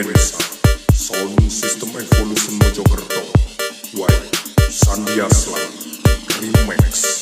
Wenesa Sound System Evolution Mojokerto Wai Sandia Remix. Remax